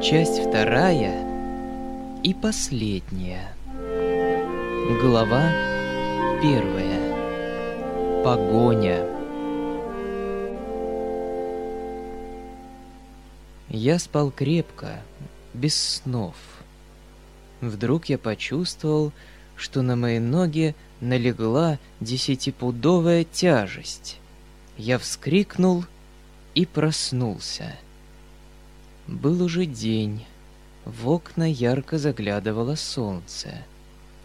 Часть вторая и последняя. Глава первая. Погоня. Я спал крепко, без снов. Вдруг я почувствовал, что на мои ноги налегла десятипудовая тяжесть. Я вскрикнул и проснулся. Был уже день. В окна ярко заглядывало солнце.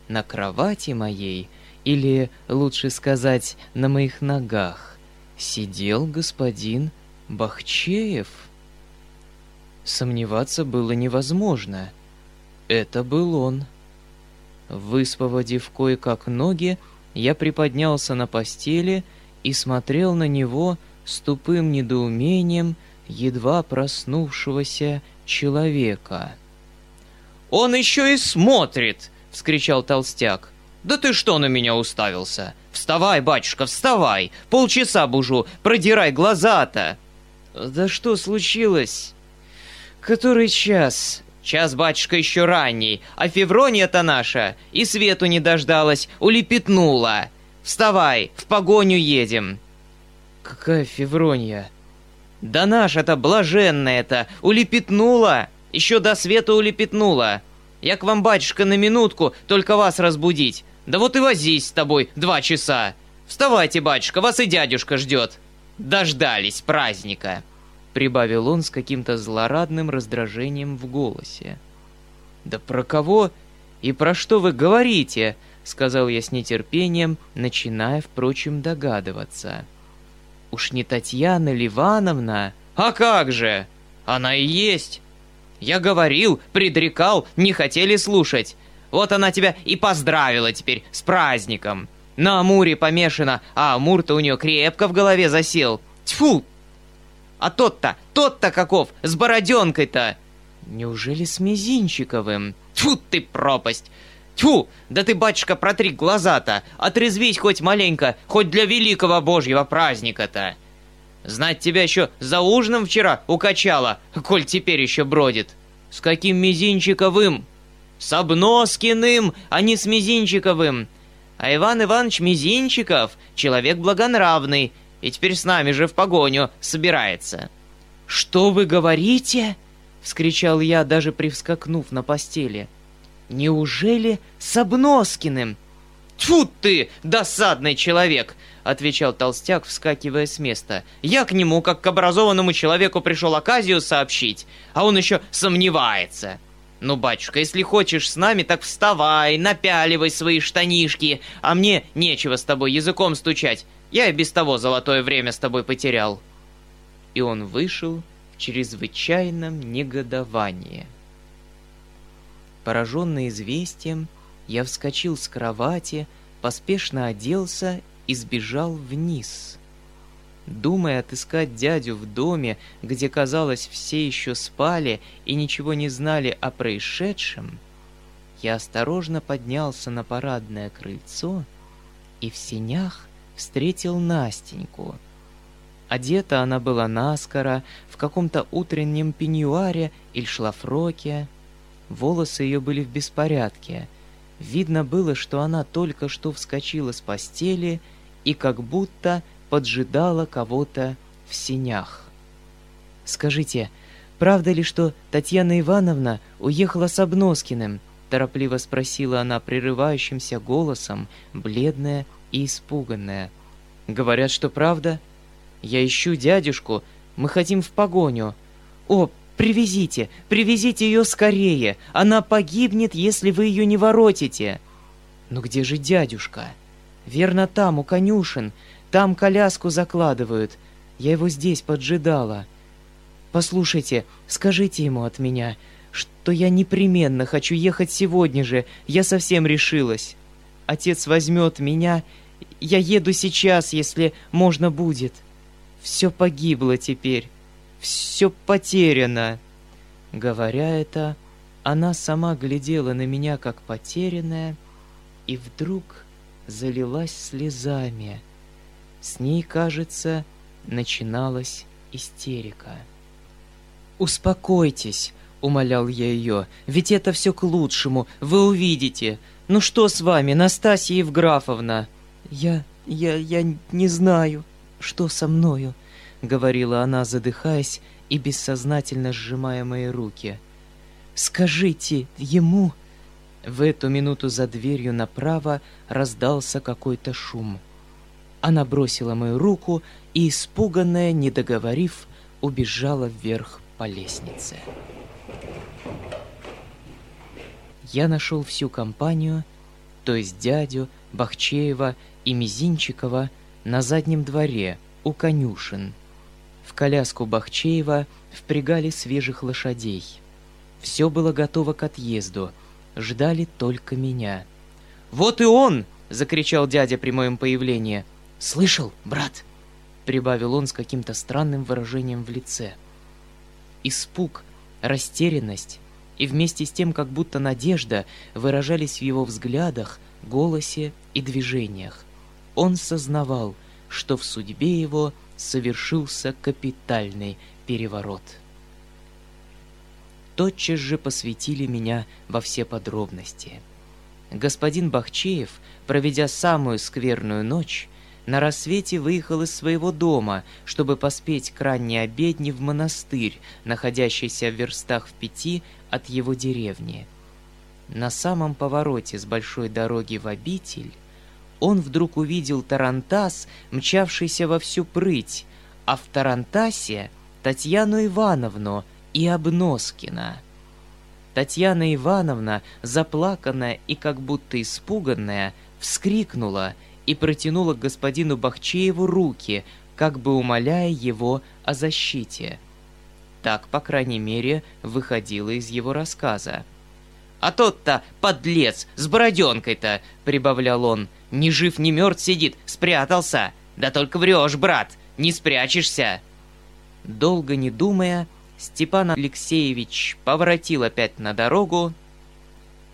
На кровати моей, или, лучше сказать, на моих ногах, сидел господин Бахчеев. Сомневаться было невозможно. Это был он. Высвободив кое-как ноги, я приподнялся на постели и смотрел на него с тупым недоумением, едва проснувшегося человека. «Он еще и смотрит!» — вскричал толстяк. «Да ты что на меня уставился? Вставай, батюшка, вставай! Полчаса бужу, продирай глаза-то!» «Да что случилось? Который час?» «Час, батюшка, еще ранний, а Феврония-то наша и свету не дождалась, улепетнула! Вставай, в погоню едем!» «Какая Феврония?» Да наша-то блаженная-то улепетнула, еще до света улепетнула. Я к вам, батюшка, на минутку, только вас разбудить. Да вот и возись с тобой два часа. Вставайте, батюшка, вас и дядюшка ждет. Дождались праздника. Прибавил он с каким-то злорадным раздражением в голосе. «Да про кого и про что вы говорите?» — сказал я с нетерпением, начиная, впрочем, догадываться. Уж не Татьяна Ливановна? А как же? Она и есть. Я говорил, предрекал, не хотели слушать. Вот она тебя и поздравила теперь с праздником. На Амуре помешана, а Амур-то у нее крепко в голове засел. Тьфу! А тот-то, тот-то каков, с бороденкой-то. Неужели с Мизинчиковым? Тьфу ты пропасть! Тьфу! Да ты, батюшка, протри глаза-то! Отрезвись хоть маленько, хоть для великого божьего праздника-то! Знать тебя еще за ужином вчера укачала, коль теперь еще бродит. С каким Мизинчиковым? С Обноскиным, а не с Мизинчиковым. А Иван Иванович Мизинчиков — человек благонравный, и теперь с нами же в погоню собирается. «Что вы говорите?» — вскричал я, даже привскакнув на постели. — Неужели с Обноскиным? Тьфу ты, досадный человек! отвечал толстяк, вскакивая с места. Я к нему, как к образованному человеку, пришел оказию сообщить, а он еще сомневается. Ну, батюшка, если хочешь с нами, так вставай, напяливай свои штанишки, а мне нечего с тобой языком стучать. Я и без того золотое время с тобой потерял. И он вышел в чрезвычайном негодовании. Пораженный известием, я вскочил с кровати, поспешно оделся и сбежал вниз. Думая отыскать дядю в доме, где, казалось, все еще спали и ничего не знали о происшедшем, я осторожно поднялся на парадное крыльцо и в сенях встретил Настеньку. Одета она была наскоро, в каком-то утреннем пеньюаре или шлафроке, Волосы ее были в беспорядке. Видно было, что она только что вскочила с постели и как будто поджидала кого-то в синях. «Скажите, правда ли, что Татьяна Ивановна уехала с Обноскиным?» торопливо спросила она прерывающимся голосом, бледная и испуганная. «Говорят, что правда? Я ищу дядюшку, мы хотим в погоню. О, Привезите, привезите ее скорее. Она погибнет, если вы ее не воротите. Но где же дядюшка? Верно, там, у конюшен. Там коляску закладывают. Я его здесь поджидала. Послушайте, скажите ему от меня, что я непременно хочу ехать сегодня же. Я совсем решилась. Отец возьмет меня. Я еду сейчас, если можно будет. Все погибло теперь все потеряно!» Говоря это, она сама глядела на меня как потерянная и вдруг залилась слезами. С ней, кажется, начиналась истерика. «Успокойтесь», — умолял я ее, — «ведь это все к лучшему, вы увидите. Ну что с вами, Настасья Евграфовна?» «Я... я... я не знаю, что со мною», — говорила она, задыхаясь и бессознательно сжимая мои руки. «Скажите ему...» В эту минуту за дверью направо раздался какой-то шум. Она бросила мою руку и, испуганная, не договорив, убежала вверх по лестнице. Я нашел всю компанию, то есть дядю, Бахчеева и Мизинчикова на заднем дворе у конюшен. В коляску Бахчеева впрягали свежих лошадей. Все было готово к отъезду — ждали только меня. «Вот и он!» — закричал дядя при моем появлении. «Слышал, брат?» — прибавил он с каким-то странным выражением в лице. Испуг, растерянность и вместе с тем как будто надежда выражались в его взглядах, голосе и движениях. Он сознавал, что в судьбе его совершился капитальный переворот тотчас же посвятили меня во все подробности. Господин Бахчеев, проведя самую скверную ночь, на рассвете выехал из своего дома, чтобы поспеть к ранней обедне в монастырь, находящийся в верстах в пяти от его деревни. На самом повороте с большой дороги в обитель он вдруг увидел Тарантас, мчавшийся во всю прыть, а в Тарантасе Татьяну Ивановну, и Обноскина. Татьяна Ивановна, заплаканная и как будто испуганная, вскрикнула и протянула к господину Бахчееву руки, как бы умоляя его о защите. Так, по крайней мере, выходило из его рассказа. «А тот-то, подлец, с бороденкой-то!» — прибавлял он. «Ни жив, ни мертв сидит, спрятался! Да только врешь, брат, не спрячешься!» Долго не думая, Степан Алексеевич поворотил опять на дорогу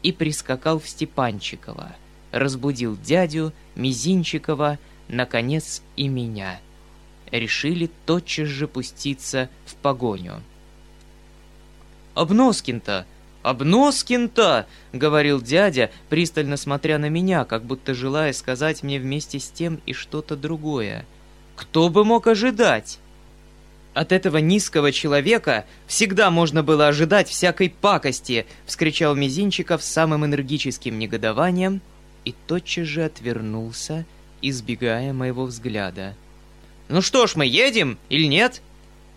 и прискакал в Степанчиково, разбудил дядю, Мизинчикова, наконец и меня. Решили тотчас же пуститься в погоню. «Обноскин-то! Обноскин-то!» — говорил дядя, пристально смотря на меня, как будто желая сказать мне вместе с тем и что-то другое. «Кто бы мог ожидать?» От этого низкого человека всегда можно было ожидать всякой пакости, вскричал Мизинчиков с самым энергическим негодованием и тотчас же отвернулся, избегая моего взгляда. «Ну что ж, мы едем или нет?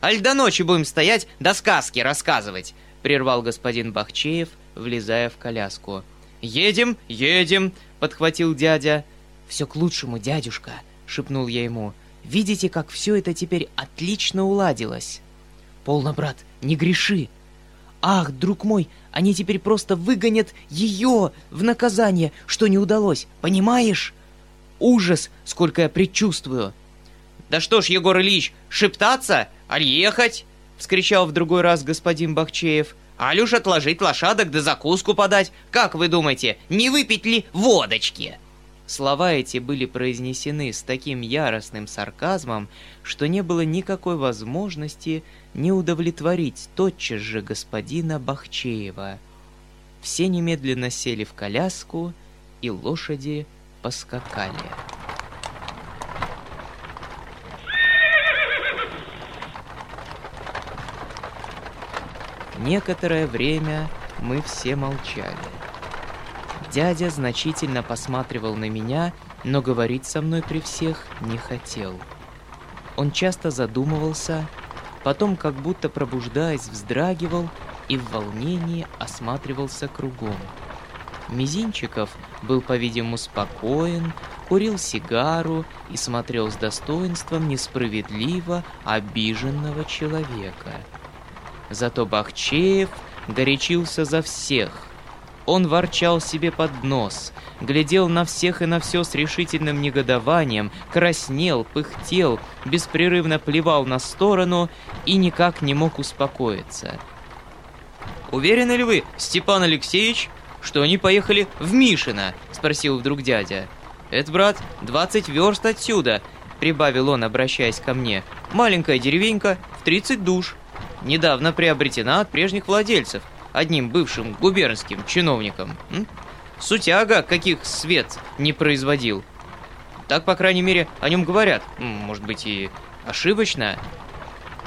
Аль до ночи будем стоять, до сказки рассказывать», прервал господин Бахчеев, влезая в коляску. «Едем, едем», — подхватил дядя. «Все к лучшему, дядюшка», — шепнул я ему. Видите, как все это теперь отлично уладилось? Полно, брат, не греши. Ах, друг мой, они теперь просто выгонят ее в наказание, что не удалось, понимаешь? Ужас, сколько я предчувствую. Да что ж, Егор Ильич, шептаться, аль ехать? Вскричал в другой раз господин Бахчеев. Уж отложить лошадок да закуску подать. Как вы думаете, не выпить ли водочки? Слова эти были произнесены с таким яростным сарказмом, что не было никакой возможности не удовлетворить тотчас же господина Бахчеева. Все немедленно сели в коляску, и лошади поскакали. Некоторое время мы все молчали. Дядя значительно посматривал на меня, но говорить со мной при всех не хотел. Он часто задумывался, потом как будто пробуждаясь вздрагивал и в волнении осматривался кругом. Мизинчиков был, по-видимому, спокоен, курил сигару и смотрел с достоинством несправедливо обиженного человека. Зато Бахчеев горячился за всех – он ворчал себе под нос, глядел на всех и на все с решительным негодованием, краснел, пыхтел, беспрерывно плевал на сторону и никак не мог успокоиться. «Уверены ли вы, Степан Алексеевич, что они поехали в Мишино?» — спросил вдруг дядя. «Это, брат, двадцать верст отсюда. прибавил он, обращаясь ко мне. «Маленькая деревенька в 30 душ. Недавно приобретена от прежних владельцев, одним бывшим губернским чиновником. М? Сутяга, каких свет не производил. Так, по крайней мере, о нем говорят. Может быть, и ошибочно.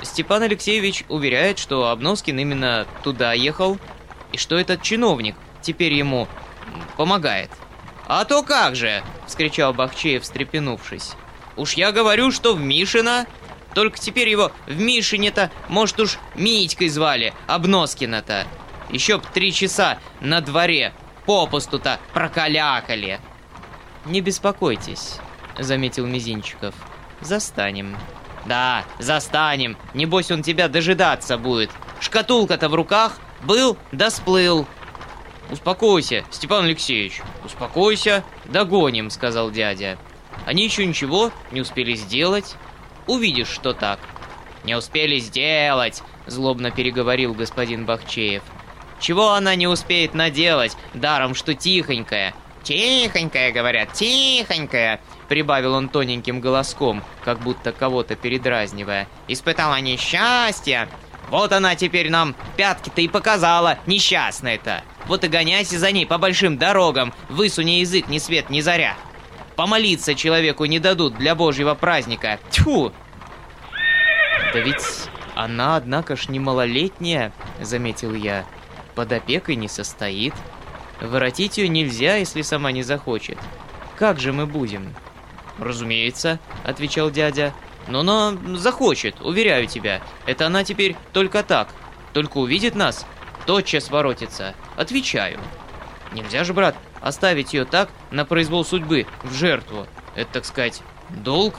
Степан Алексеевич уверяет, что Обноскин именно туда ехал, и что этот чиновник теперь ему помогает. «А то как же!» — вскричал Бахчеев, встрепенувшись. «Уж я говорю, что в Мишина. Только теперь его в Мишине-то, может уж Митькой звали, Обноскина-то. Еще б три часа на дворе попусту-то прокалякали». «Не беспокойтесь», — заметил Мизинчиков. «Застанем». «Да, застанем. Небось он тебя дожидаться будет. Шкатулка-то в руках. Был, да сплыл». «Успокойся, Степан Алексеевич, успокойся. Догоним», — сказал дядя. «Они еще ничего не успели сделать. Увидишь, что так». «Не успели сделать», — злобно переговорил господин Бахчеев. «Чего она не успеет наделать, даром что тихонькая?» «Тихонькая, говорят, тихонькая», — прибавил он тоненьким голоском, как будто кого-то передразнивая. «Испытала несчастье. Вот она теперь нам пятки-то и показала, несчастная-то. Вот и гоняйся за ней по большим дорогам, высуни язык ни свет ни заря. Помолиться человеку не дадут для божьего праздника. Тьфу!» «Да ведь она, однако ж, не малолетняя», — заметил я. «Под опекой не состоит. Воротить ее нельзя, если сама не захочет. Как же мы будем?» «Разумеется», — отвечал дядя. «Но она захочет, уверяю тебя. Это она теперь только так. Только увидит нас, тотчас воротится. Отвечаю. Нельзя же, брат, оставить ее так на произвол судьбы, в жертву. Это, так сказать, долг?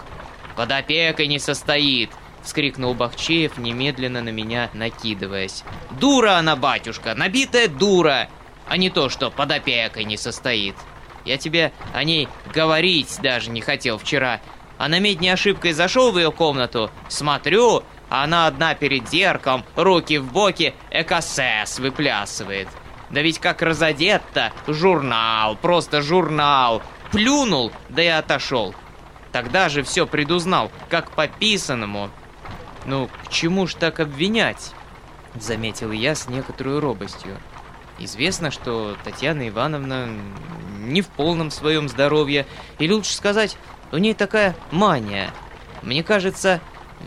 Под опекой не состоит!» — вскрикнул Бахчеев, немедленно на меня накидываясь. «Дура она, батюшка, набитая дура, а не то, что под опекой не состоит!» Я тебе о ней говорить даже не хотел вчера. А на медне ошибкой зашел в ее комнату, смотрю, а она одна перед зеркалом, руки в боки, экосес выплясывает. Да ведь как разодет-то, журнал, просто журнал. Плюнул, да и отошел. Тогда же все предузнал, как по писанному. Ну, к чему ж так обвинять? Заметил я с некоторой робостью. Известно, что Татьяна Ивановна не в полном своем здоровье, или лучше сказать, у ней такая мания. Мне кажется,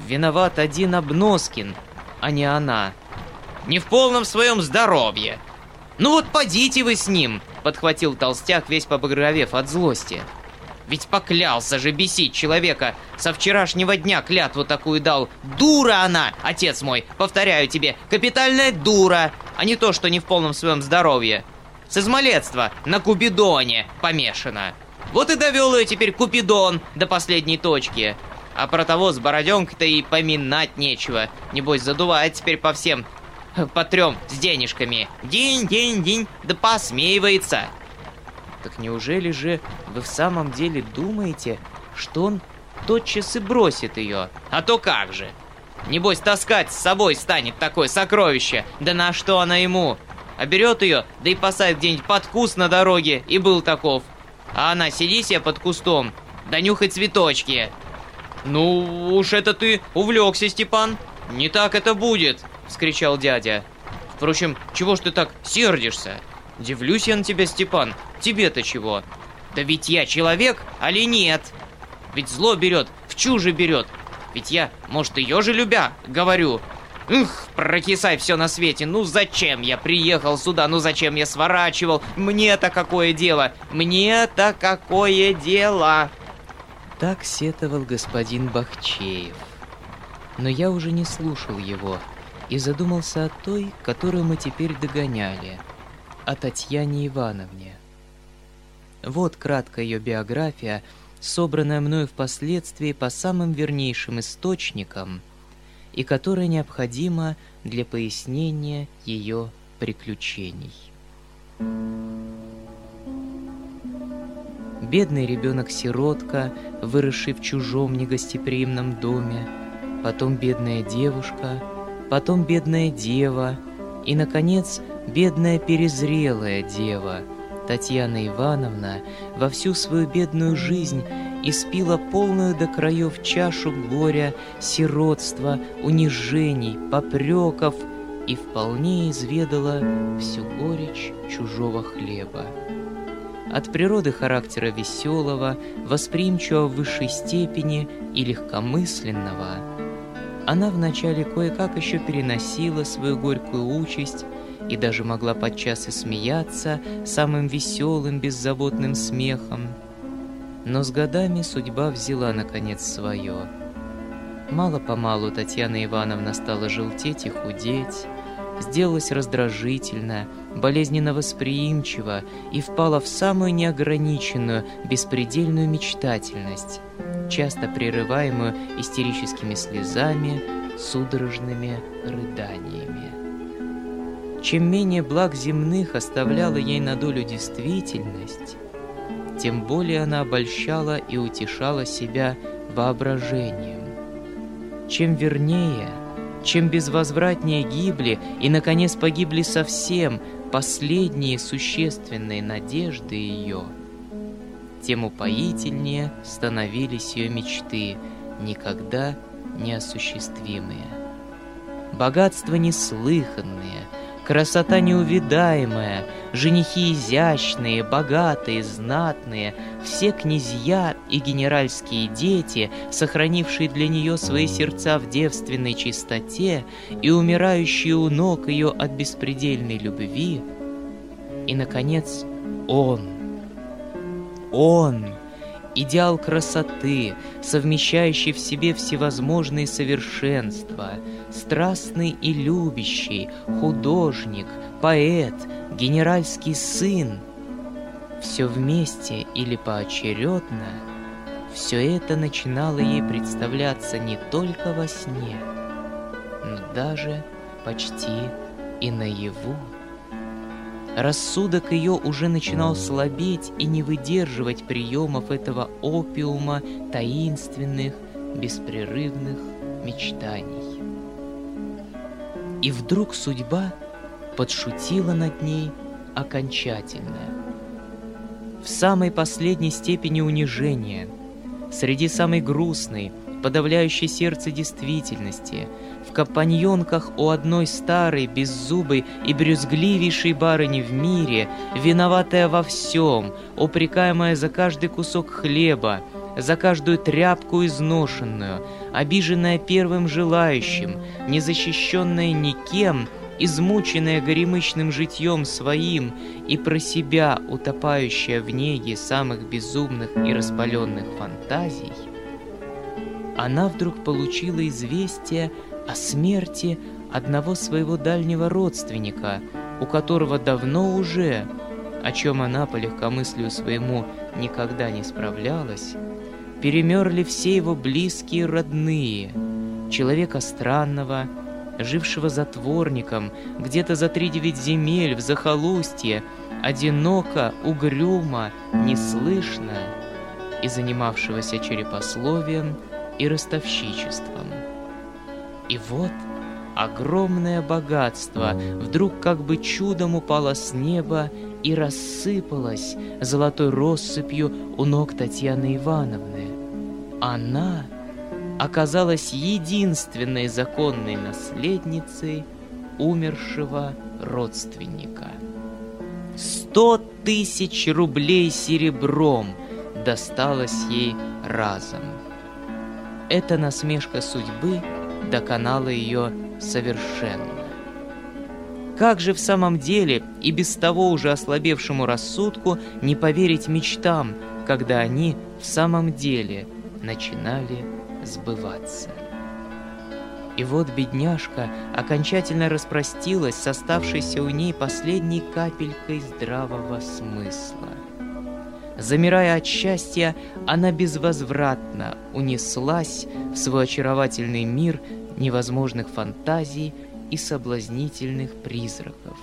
виноват один Обноскин, а не она. Не в полном своем здоровье. Ну вот подите вы с ним, подхватил толстяк, весь побагровев от злости. Ведь поклялся же бесить человека. Со вчерашнего дня клятву такую дал. Дура она, отец мой, повторяю тебе, капитальная дура, а не то, что не в полном своем здоровье. С измалетства на Купидоне помешана. Вот и довел ее теперь Купидон до последней точки. А про того с бороденкой-то и поминать нечего. Небось, задувает теперь по всем, по трем с денежками. День-день-день, да посмеивается. Так неужели же вы в самом деле думаете, что он тотчас и бросит ее? А то как же? Небось, таскать с собой станет такое сокровище. Да на что она ему? А берет ее, да и посадит где-нибудь под куст на дороге, и был таков. А она сиди себе под кустом, да нюхай цветочки. Ну, уж это ты увлекся, Степан. Не так это будет, вскричал дядя. Впрочем, чего ж ты так сердишься? Дивлюсь я на тебя, Степан. Тебе-то чего? Да ведь я человек, али нет? Ведь зло берет, в чуже берет. Ведь я, может, ее же любя, говорю. Ух, прокисай все на свете. Ну зачем я приехал сюда? Ну зачем я сворачивал? Мне-то какое дело? Мне-то какое дело? Так сетовал господин Бахчеев. Но я уже не слушал его и задумался о той, которую мы теперь догоняли — о Татьяне Ивановне. Вот краткая ее биография, собранная мною впоследствии по самым вернейшим источникам и которая необходима для пояснения ее приключений. Бедный ребенок-сиротка, выросший в чужом негостеприимном доме, потом бедная девушка, потом бедная дева и, наконец, бедная перезрелая дева, Татьяна Ивановна, во всю свою бедную жизнь испила полную до краев чашу горя, сиротства, унижений, попреков и вполне изведала всю горечь чужого хлеба. От природы характера веселого, восприимчивого в высшей степени и легкомысленного, она вначале кое-как еще переносила свою горькую участь и даже могла подчас и смеяться самым веселым, беззаботным смехом. Но с годами судьба взяла, наконец, свое. Мало-помалу Татьяна Ивановна стала желтеть и худеть, сделалась раздражительна, болезненно восприимчива и впала в самую неограниченную, беспредельную мечтательность, часто прерываемую истерическими слезами, судорожными рыданиями. Чем менее благ земных оставляла ей на долю действительность, тем более она обольщала и утешала себя воображением. Чем вернее, чем безвозвратнее гибли и, наконец, погибли совсем последние существенные надежды ее, тем упоительнее становились ее мечты, никогда неосуществимые. Богатства неслыханные — Красота неувидаемая, женихи изящные, богатые, знатные, все князья и генеральские дети, сохранившие для нее свои сердца в девственной чистоте и умирающие у ног ее от беспредельной любви. И, наконец, он. Он идеал красоты, совмещающий в себе всевозможные совершенства, страстный и любящий, художник, поэт, генеральский сын. Все вместе или поочередно, все это начинало ей представляться не только во сне, но даже почти и наяву. Рассудок ее уже начинал слабеть и не выдерживать приемов этого опиума таинственных, беспрерывных мечтаний. И вдруг судьба подшутила над ней окончательно. В самой последней степени унижения, среди самой грустной, подавляющей сердце действительности, в компаньонках у одной старой, беззубой и брюзгливейшей барыни в мире, виноватая во всем, упрекаемая за каждый кусок хлеба, за каждую тряпку изношенную, обиженная первым желающим, незащищенная никем, измученная горемычным житьем своим и про себя утопающая в неге самых безумных и распаленных фантазий, она вдруг получила известие о смерти одного своего дальнего родственника, у которого давно уже, о чем она по легкомыслию своему никогда не справлялась, перемерли все его близкие родные, человека странного, жившего затворником где-то за три девять земель в захолустье, одиноко, угрюмо, неслышно и занимавшегося черепословием и ростовщичеством. И вот огромное богатство вдруг как бы чудом упало с неба и рассыпалось золотой россыпью у ног Татьяны Ивановны. Она оказалась единственной законной наследницей умершего родственника. Сто тысяч рублей серебром досталось ей разом. Эта насмешка судьбы — доконала ее совершенно. Как же в самом деле и без того уже ослабевшему рассудку не поверить мечтам, когда они в самом деле начинали сбываться? И вот бедняжка окончательно распростилась с оставшейся у ней последней капелькой здравого смысла. Замирая от счастья, она безвозвратно унеслась в свой очаровательный мир невозможных фантазий и соблазнительных призраков.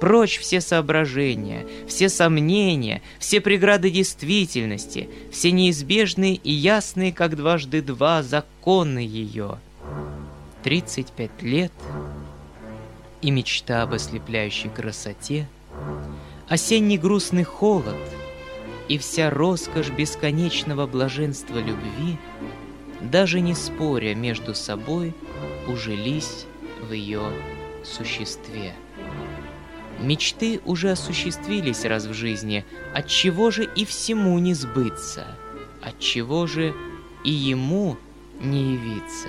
Прочь все соображения, все сомнения, все преграды действительности, все неизбежные и ясные, как дважды два, законы ее. 35 лет и мечта об ослепляющей красоте, осенний грустный холод и вся роскошь бесконечного блаженства любви, даже не споря между собой, ужились в ее существе. Мечты уже осуществились раз в жизни, от чего же и всему не сбыться, от чего же и ему не явиться.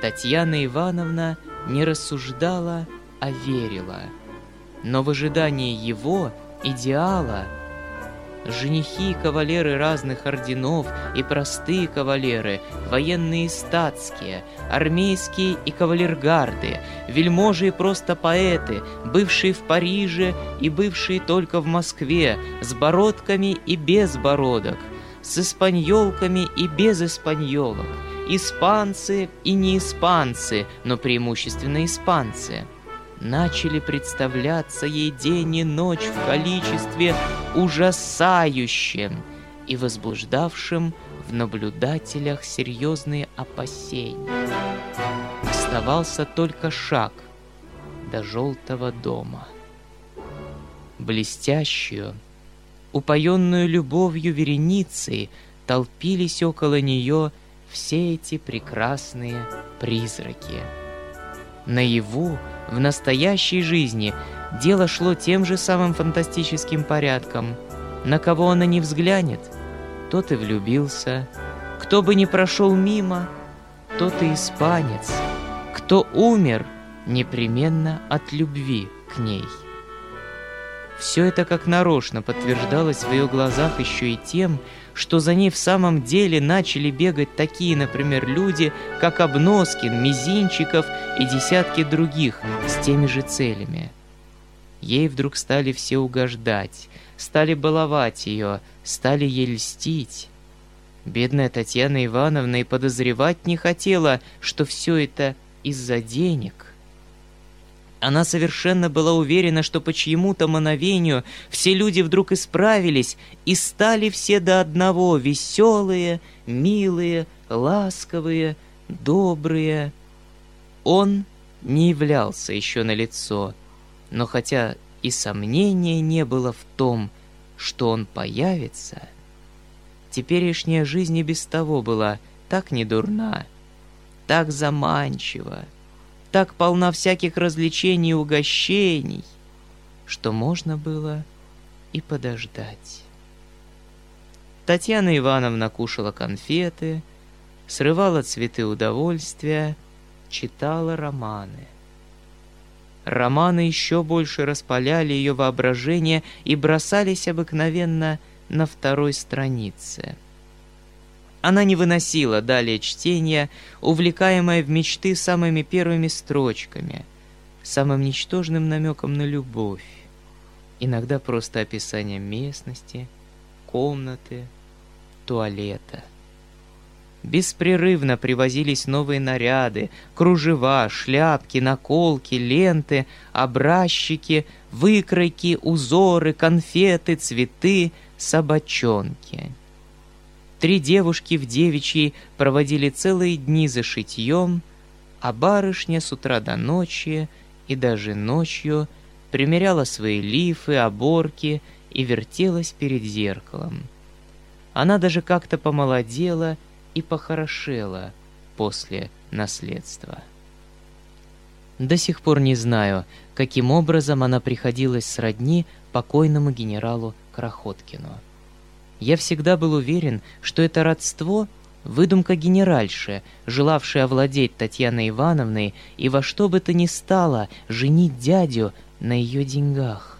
Татьяна Ивановна не рассуждала, а верила. Но в ожидании его, идеала, женихи и кавалеры разных орденов и простые кавалеры, военные и статские, армейские и кавалергарды, вельможи и просто поэты, бывшие в Париже и бывшие только в Москве, с бородками и без бородок, с испаньолками и без испаньолок, испанцы и не испанцы, но преимущественно испанцы – начали представляться ей день и ночь в количестве ужасающем и возбуждавшем в наблюдателях серьезные опасения. Оставался только шаг до желтого дома. Блестящую, упоенную любовью вереницей толпились около нее все эти прекрасные призраки. Наяву в настоящей жизни дело шло тем же самым фантастическим порядком. На кого она не взглянет, тот и влюбился. Кто бы ни прошел мимо, тот и испанец. Кто умер, непременно от любви к ней. Все это как нарочно подтверждалось в ее глазах еще и тем, что за ней в самом деле начали бегать такие, например, люди, как Обноскин, Мизинчиков и десятки других с теми же целями. Ей вдруг стали все угождать, стали баловать ее, стали ей льстить. Бедная Татьяна Ивановна и подозревать не хотела, что все это из-за денег. Она совершенно была уверена, что по чьему-то мановению все люди вдруг исправились и стали все до одного веселые, милые, ласковые, добрые. Он не являлся еще на лицо, но хотя и сомнения не было в том, что он появится, теперешняя жизнь и без того была так недурна, так заманчива, так полна всяких развлечений и угощений, что можно было и подождать. Татьяна Ивановна кушала конфеты, срывала цветы удовольствия, читала романы. Романы еще больше распаляли ее воображение и бросались обыкновенно на второй странице — она не выносила далее чтения, увлекаемая в мечты самыми первыми строчками, самым ничтожным намеком на любовь, иногда просто описанием местности, комнаты, туалета. Беспрерывно привозились новые наряды, кружева, шляпки, наколки, ленты, образчики, выкройки, узоры, конфеты, цветы, собачонки — Три девушки в девичьей проводили целые дни за шитьем, а барышня с утра до ночи и даже ночью примеряла свои лифы, оборки и вертелась перед зеркалом. Она даже как-то помолодела и похорошела после наследства. До сих пор не знаю, каким образом она приходилась сродни покойному генералу Крохоткину. Я всегда был уверен, что это родство — выдумка генеральши, желавшей овладеть Татьяной Ивановной и во что бы то ни стало женить дядю на ее деньгах.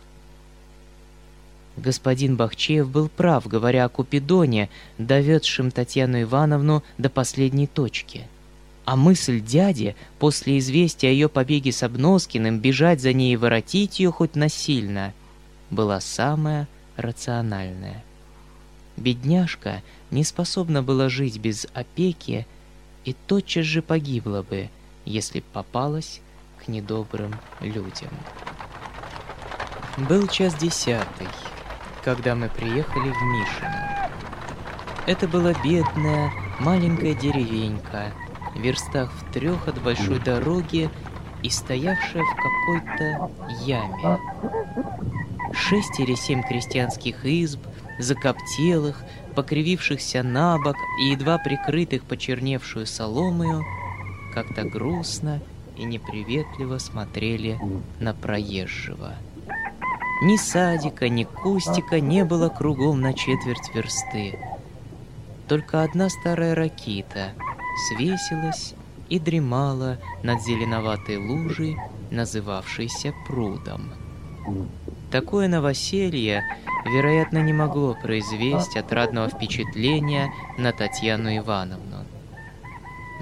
Господин Бахчеев был прав, говоря о Купидоне, доведшем Татьяну Ивановну до последней точки. А мысль дяди, после известия о ее побеге с Обноскиным, бежать за ней и воротить ее хоть насильно, была самая рациональная. Бедняжка не способна была жить без опеки и тотчас же погибла бы, если попалась к недобрым людям. Был час десятый, когда мы приехали в Мишино. Это была бедная, маленькая деревенька, в верстах в трех от большой дороги и стоявшая в какой-то яме. Шесть или семь крестьянских изб — закоптелых, покривившихся на бок и едва прикрытых почерневшую соломою, как-то грустно и неприветливо смотрели на проезжего. Ни садика, ни кустика не было кругом на четверть версты. Только одна старая ракита свесилась и дремала над зеленоватой лужей, называвшейся прудом. Такое новоселье, вероятно, не могло произвести отрадного впечатления на Татьяну Ивановну.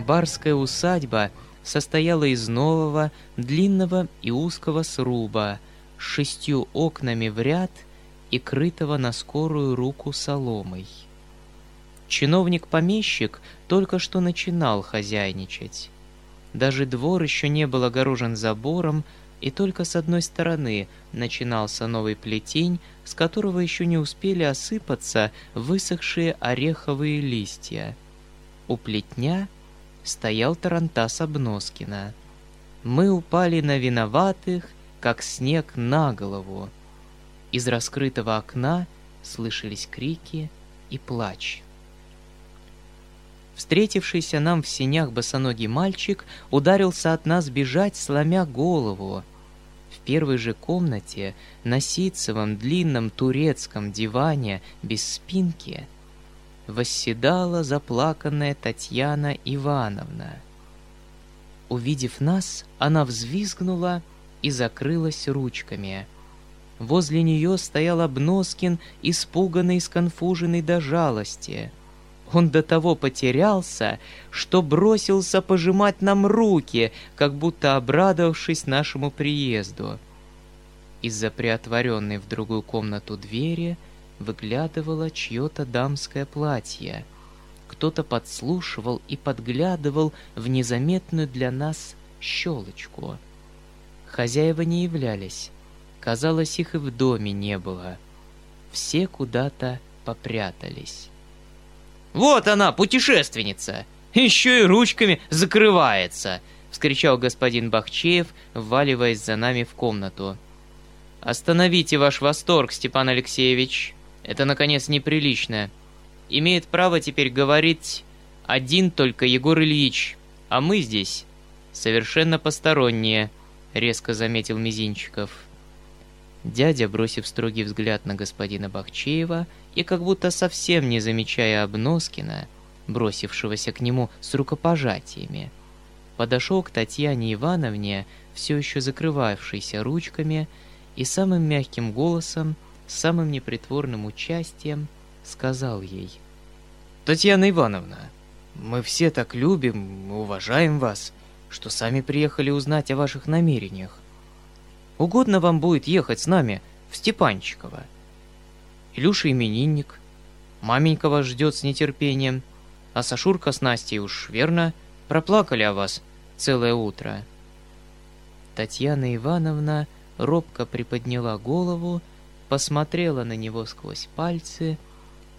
Барская усадьба состояла из нового, длинного и узкого сруба с шестью окнами в ряд и крытого на скорую руку соломой. Чиновник-помещик только что начинал хозяйничать. Даже двор еще не был огорожен забором, и только с одной стороны начинался новый плетень, с которого еще не успели осыпаться высохшие ореховые листья. У плетня стоял Тарантас Обноскина. Мы упали на виноватых, как снег на голову. Из раскрытого окна слышались крики и плач. Встретившийся нам в синях босоногий мальчик ударился от нас бежать, сломя голову. В первой же комнате на ситцевом длинном турецком диване без спинки восседала заплаканная Татьяна Ивановна. Увидев нас, она взвизгнула и закрылась ручками. Возле нее стоял Обноскин, испуганный и сконфуженный до жалости — он до того потерялся, что бросился пожимать нам руки, как будто обрадовавшись нашему приезду. Из-за приотворенной в другую комнату двери выглядывало чье-то дамское платье. Кто-то подслушивал и подглядывал в незаметную для нас щелочку. Хозяева не являлись. Казалось, их и в доме не было. Все куда-то попрятались. Вот она, путешественница! Еще и ручками закрывается!» — вскричал господин Бахчеев, вваливаясь за нами в комнату. «Остановите ваш восторг, Степан Алексеевич. Это, наконец, неприлично. Имеет право теперь говорить один только Егор Ильич, а мы здесь совершенно посторонние», — резко заметил Мизинчиков. Дядя, бросив строгий взгляд на господина Бахчеева и как будто совсем не замечая Обноскина, бросившегося к нему с рукопожатиями, подошел к Татьяне Ивановне, все еще закрывавшейся ручками, и самым мягким голосом, самым непритворным участием сказал ей. «Татьяна Ивановна, мы все так любим, уважаем вас, что сами приехали узнать о ваших намерениях. Угодно вам будет ехать с нами в Степанчиково. Илюша именинник. Маменька вас ждет с нетерпением. А Сашурка с Настей уж, верно, проплакали о вас целое утро. Татьяна Ивановна робко приподняла голову, посмотрела на него сквозь пальцы —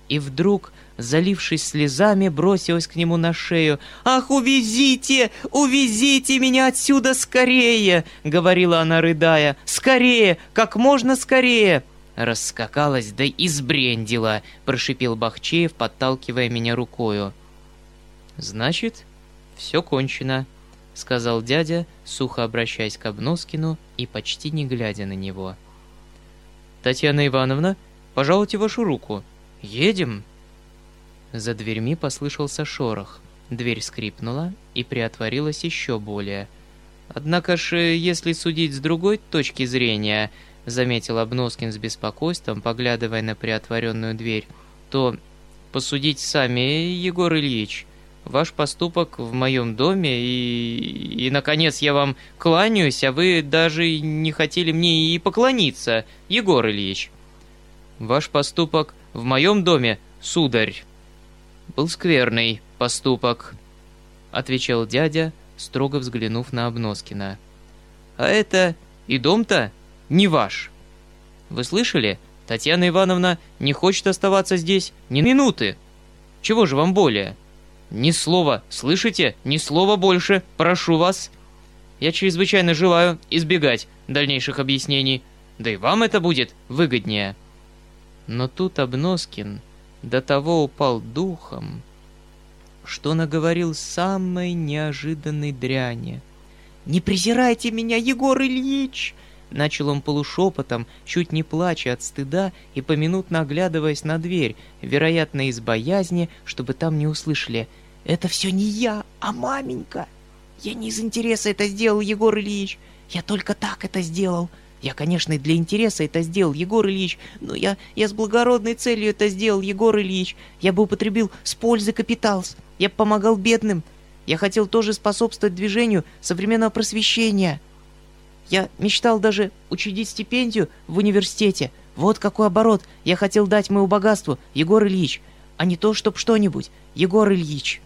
и вдруг, залившись слезами, бросилась к нему на шею. «Ах, увезите! Увезите меня отсюда скорее!» — говорила она, рыдая. «Скорее! Как можно скорее!» Раскакалась, да и сбрендила, прошипел Бахчеев, подталкивая меня рукою. «Значит, все кончено», — сказал дядя, сухо обращаясь к Обноскину и почти не глядя на него. «Татьяна Ивановна, пожалуйте вашу руку», «Едем?» За дверьми послышался шорох. Дверь скрипнула и приотворилась еще более. «Однако ж, если судить с другой точки зрения», — заметил Обноскин с беспокойством, поглядывая на приотворенную дверь, «то посудить сами, Егор Ильич. Ваш поступок в моем доме, и, и, наконец, я вам кланяюсь, а вы даже не хотели мне и поклониться, Егор Ильич. Ваш поступок в моем доме, сударь, был скверный поступок», — отвечал дядя, строго взглянув на Обноскина. «А это и дом-то не ваш. Вы слышали? Татьяна Ивановна не хочет оставаться здесь ни минуты. Чего же вам более? Ни слова, слышите? Ни слова больше, прошу вас. Я чрезвычайно желаю избегать дальнейших объяснений, да и вам это будет выгоднее». Но тут Обноскин до того упал духом, что наговорил самой неожиданной дряни. «Не презирайте меня, Егор Ильич!» Начал он полушепотом, чуть не плача от стыда и поминутно оглядываясь на дверь, вероятно, из боязни, чтобы там не услышали. «Это все не я, а маменька! Я не из интереса это сделал, Егор Ильич! Я только так это сделал! Я, конечно, и для интереса это сделал, Егор Ильич, но я, я с благородной целью это сделал, Егор Ильич. Я бы употребил с пользой капитал, я бы помогал бедным. Я хотел тоже способствовать движению современного просвещения. Я мечтал даже учредить стипендию в университете. Вот какой оборот я хотел дать моему богатству, Егор Ильич, а не то, чтоб что-нибудь, Егор Ильич.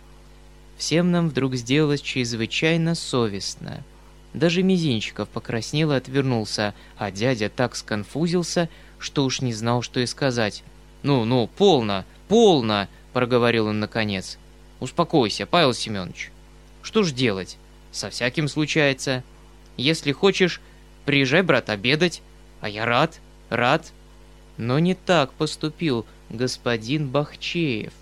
Всем нам вдруг сделалось чрезвычайно совестно. Даже Мизинчиков покраснел и отвернулся, а дядя так сконфузился, что уж не знал, что и сказать. «Ну, ну, полно, полно!» — проговорил он наконец. «Успокойся, Павел Семенович. Что ж делать? Со всяким случается. Если хочешь, приезжай, брат, обедать. А я рад, рад». Но не так поступил господин Бахчеев.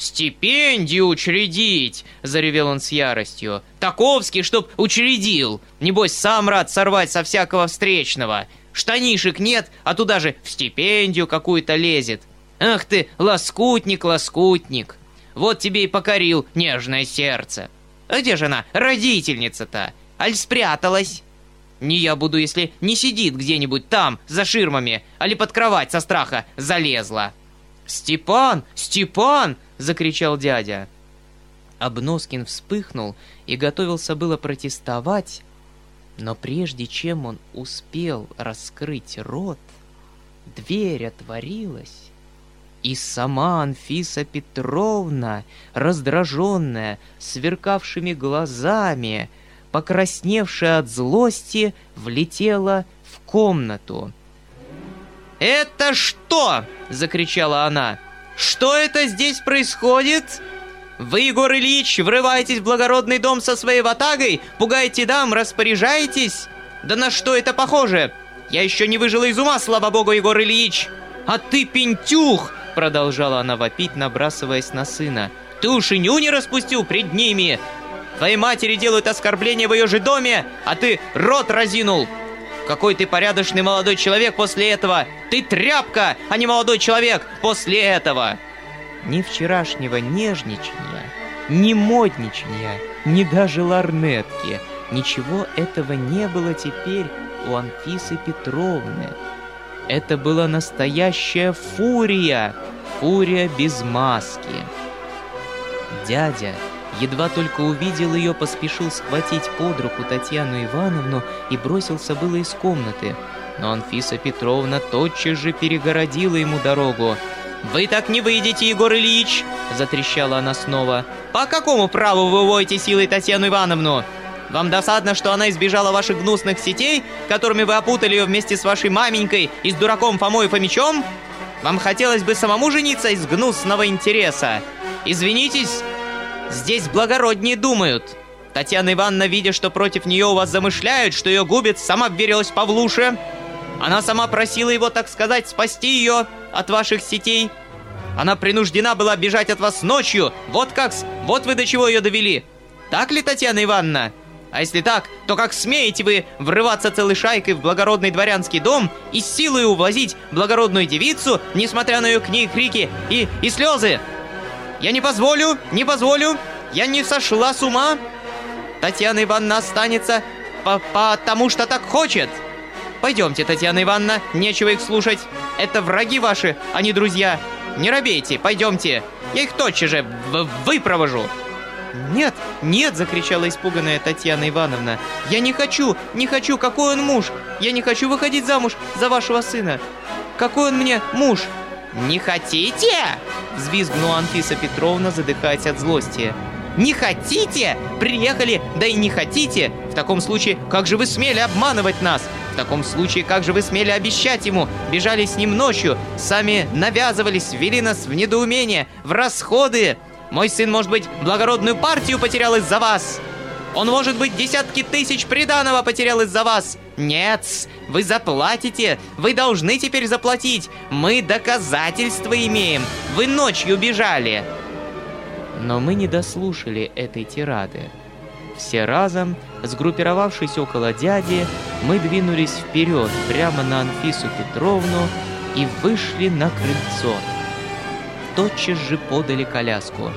«Стипендию учредить!» — заревел он с яростью. «Таковский, чтоб учредил! Небось, сам рад сорвать со всякого встречного! Штанишек нет, а туда же в стипендию какую-то лезет! Ах ты, лоскутник, лоскутник! Вот тебе и покорил нежное сердце! А где же она, родительница-то? Аль спряталась?» Не я буду, если не сидит где-нибудь там, за ширмами, али под кровать со страха залезла. «Степан! Степан!» Закричал дядя. Обноскин вспыхнул и готовился было протестовать, но прежде чем он успел раскрыть рот, дверь отворилась, и сама Анфиса Петровна, раздраженная, сверкавшими глазами, покрасневшая от злости, влетела в комнату. «Это что?» — закричала она. Что это здесь происходит? Вы, Егор Ильич, врываетесь в благородный дом со своей ватагой, пугаете дам, распоряжаетесь? Да на что это похоже? Я еще не выжила из ума, слава богу, Егор Ильич! А ты пентюх!» Продолжала она вопить, набрасываясь на сына. «Ты уж и нюни распустил пред ними! Твоей матери делают оскорбление в ее же доме, а ты рот разинул! Какой ты порядочный молодой человек после этого! Ты тряпка, а не молодой человек после этого!» Ни вчерашнего нежничания, ни модничания, ни даже ларнетки. Ничего этого не было теперь у Анфисы Петровны. Это была настоящая фурия, фурия без маски. Дядя Едва только увидел ее, поспешил схватить под руку Татьяну Ивановну и бросился было из комнаты. Но Анфиса Петровна тотчас же перегородила ему дорогу. «Вы так не выйдете, Егор Ильич!» – затрещала она снова. «По какому праву вы уводите силой Татьяну Ивановну? Вам досадно, что она избежала ваших гнусных сетей, которыми вы опутали ее вместе с вашей маменькой и с дураком Фомой Фомичом? Вам хотелось бы самому жениться из гнусного интереса? Извинитесь, Здесь благороднее думают. Татьяна Ивановна, видя, что против нее у вас замышляют, что ее губит, сама вверилась Павлуше. Она сама просила его, так сказать, спасти ее от ваших сетей. Она принуждена была бежать от вас ночью. Вот как, вот вы до чего ее довели. Так ли, Татьяна Ивановна? А если так, то как смеете вы врываться целой шайкой в благородный дворянский дом и силой увозить благородную девицу, несмотря на ее к ней крики и, и слезы? Я не позволю, не позволю. Я не сошла с ума. Татьяна Ивановна останется по потому, что так хочет. Пойдемте, Татьяна Ивановна, нечего их слушать. Это враги ваши, а не друзья. Не робейте, пойдемте. Я их тотчас же выпровожу. «Нет, нет!» – закричала испуганная Татьяна Ивановна. «Я не хочу, не хочу! Какой он муж? Я не хочу выходить замуж за вашего сына! Какой он мне муж? «Не хотите?» — взвизгнула Анфиса Петровна, задыхаясь от злости. «Не хотите? Приехали, да и не хотите? В таком случае, как же вы смели обманывать нас? В таком случае, как же вы смели обещать ему? Бежали с ним ночью, сами навязывались, ввели нас в недоумение, в расходы. Мой сын, может быть, благородную партию потерял из-за вас. Он, может быть, десятки тысяч приданого потерял из-за вас. Нет, вы заплатите! Вы должны теперь заплатить! Мы доказательства имеем! Вы ночью бежали!» Но мы не дослушали этой тирады. Все разом, сгруппировавшись около дяди, мы двинулись вперед прямо на Анфису Петровну и вышли на крыльцо. Тотчас же подали коляску.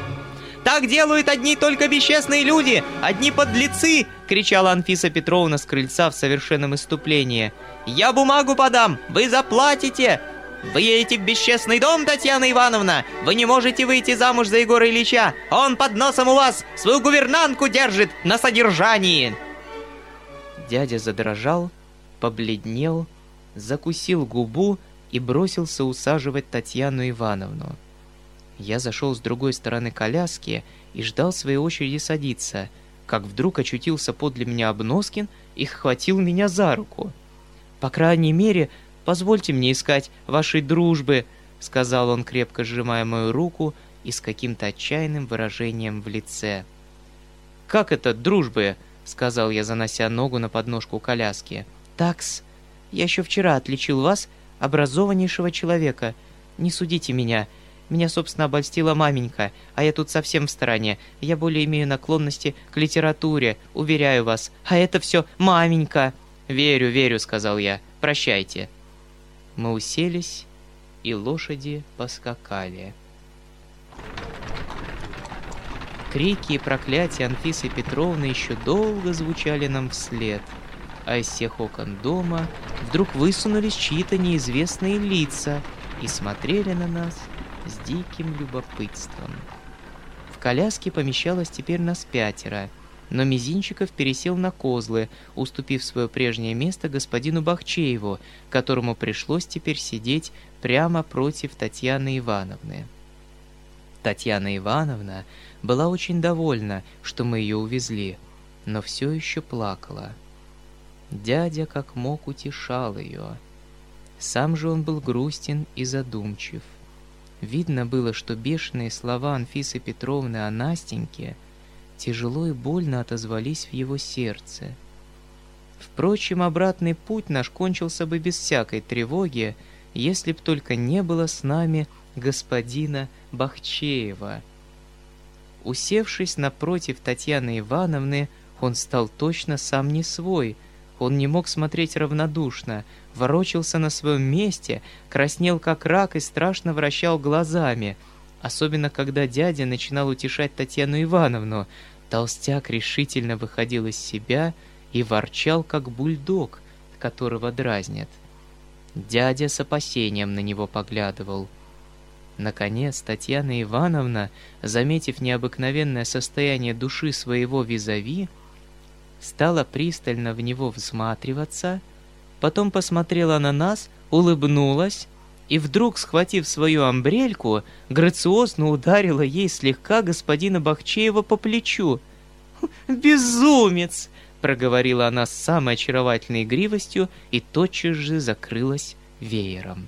«Так делают одни только бесчестные люди! Одни подлецы!» — кричала Анфиса Петровна с крыльца в совершенном иступлении. «Я бумагу подам! Вы заплатите! Вы едете в бесчестный дом, Татьяна Ивановна! Вы не можете выйти замуж за Егора Ильича! Он под носом у вас свою гувернантку держит на содержании!» Дядя задрожал, побледнел, закусил губу и бросился усаживать Татьяну Ивановну. Я зашел с другой стороны коляски и ждал своей очереди садиться, как вдруг очутился подле меня Обноскин и схватил меня за руку. «По крайней мере, позвольте мне искать вашей дружбы», — сказал он, крепко сжимая мою руку и с каким-то отчаянным выражением в лице. «Как это дружбы?» — сказал я, занося ногу на подножку коляски. «Такс, я еще вчера отличил вас образованнейшего человека. Не судите меня. Меня, собственно, обольстила маменька, а я тут совсем в стороне. Я более имею наклонности к литературе, уверяю вас. А это все маменька. Верю, верю, сказал я. Прощайте. Мы уселись, и лошади поскакали. Крики и проклятия Анфисы Петровны еще долго звучали нам вслед — а из всех окон дома вдруг высунулись чьи-то неизвестные лица и смотрели на нас с диким любопытством. В коляске помещалось теперь нас пятеро, но Мизинчиков пересел на козлы, уступив свое прежнее место господину Бахчееву, которому пришлось теперь сидеть прямо против Татьяны Ивановны. Татьяна Ивановна была очень довольна, что мы ее увезли, но все еще плакала – Дядя как мог утешал ее. Сам же он был грустен и задумчив. Видно было, что бешеные слова Анфисы Петровны о Настеньке тяжело и больно отозвались в его сердце. Впрочем, обратный путь наш кончился бы без всякой тревоги, если б только не было с нами господина Бахчеева. Усевшись напротив Татьяны Ивановны, он стал точно сам не свой — он не мог смотреть равнодушно, ворочался на своем месте, краснел как рак и страшно вращал глазами. Особенно, когда дядя начинал утешать Татьяну Ивановну. Толстяк решительно выходил из себя и ворчал, как бульдог, которого дразнят. Дядя с опасением на него поглядывал. Наконец, Татьяна Ивановна, заметив необыкновенное состояние души своего визави, стала пристально в него всматриваться, потом посмотрела на нас, улыбнулась и вдруг, схватив свою амбрельку, грациозно ударила ей слегка господина Бахчеева по плечу. «Безумец!» — проговорила она с самой очаровательной игривостью и тотчас же закрылась веером.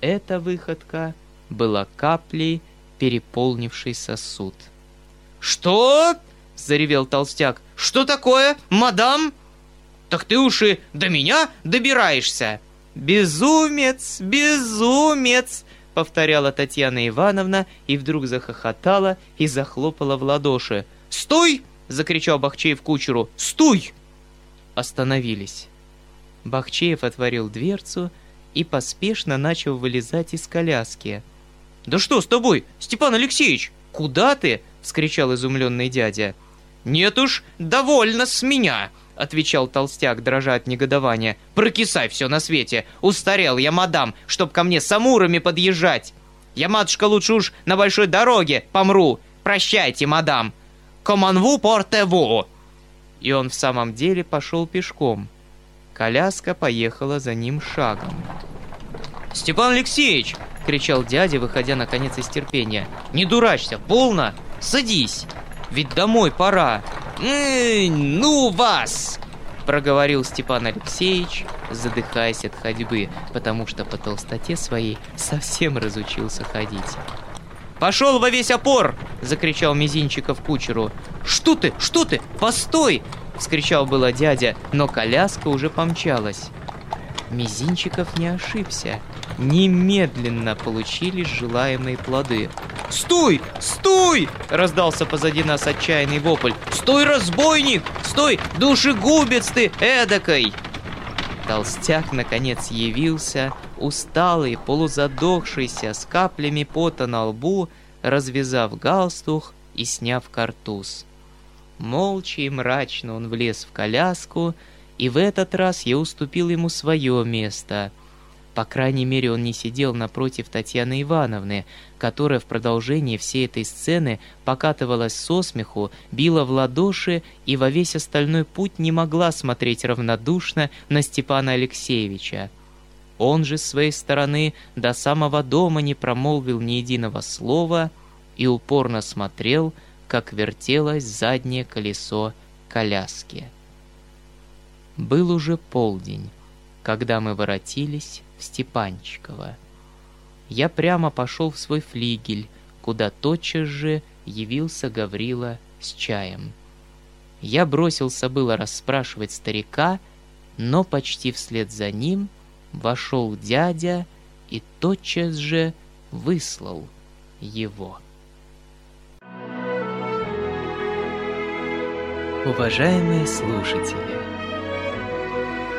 Эта выходка была каплей, переполнившей сосуд. «Что?» — заревел толстяк. «Что такое, мадам?» «Так ты уж и до меня добираешься!» «Безумец! Безумец!» — повторяла Татьяна Ивановна и вдруг захохотала и захлопала в ладоши. «Стой!» — закричал Бахчеев кучеру. «Стой!» Остановились. Бахчеев отворил дверцу и поспешно начал вылезать из коляски. «Да что с тобой, Степан Алексеевич? Куда ты?» — вскричал изумленный дядя. «Нет уж, довольно с меня!» — отвечал толстяк, дрожа от негодования. «Прокисай все на свете! Устарел я, мадам, чтоб ко мне с амурами подъезжать! Я, матушка, лучше уж на большой дороге помру! Прощайте, мадам! Команву портеву!» И он в самом деле пошел пешком. Коляска поехала за ним шагом. «Степан Алексеевич!» — кричал дядя, выходя наконец из терпения. «Не дурачься, полно! Садись! Ведь домой пора!» «Эй, ну вас!» проговорил Степан Алексеевич, задыхаясь от ходьбы, потому что по толстоте своей совсем разучился ходить. «Пошел во весь опор!» — закричал Мизинчиков кучеру. «Что ты? Что ты? Постой!» — вскричал было дядя, но коляска уже помчалась. Мизинчиков не ошибся. Немедленно получили желаемые плоды. «Стой! Стой!» — раздался позади нас отчаянный вопль. «Стой, разбойник! Стой, душегубец ты эдакой!» Толстяк наконец явился, усталый, полузадохшийся, с каплями пота на лбу, развязав галстух и сняв картуз. Молча и мрачно он влез в коляску, и в этот раз я уступил ему свое место. По крайней мере, он не сидел напротив Татьяны Ивановны, которая в продолжении всей этой сцены покатывалась со смеху, била в ладоши и во весь остальной путь не могла смотреть равнодушно на Степана Алексеевича. Он же с своей стороны до самого дома не промолвил ни единого слова и упорно смотрел, как вертелось заднее колесо коляски. Был уже полдень, когда мы воротились в Степанчиково. Я прямо пошел в свой флигель, куда тотчас же явился Гаврила с чаем. Я бросился было расспрашивать старика, но почти вслед за ним вошел дядя и тотчас же выслал его. Уважаемые слушатели,